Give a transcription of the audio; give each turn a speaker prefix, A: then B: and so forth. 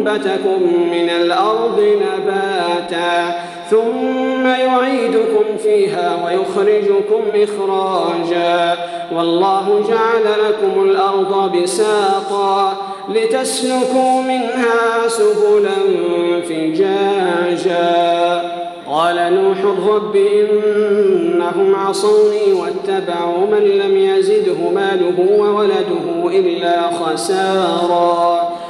A: أنبتكم من الأرض نباتا ثم يعيدكم فيها ويخرجكم إخراجا. والله جعل لكم الأرض بساطا لتسلكوا منها سبلا فجاجا. قال نوح رب إنهم عصوني واتبعوا من لم يزده ماله وولده إلا خسارا.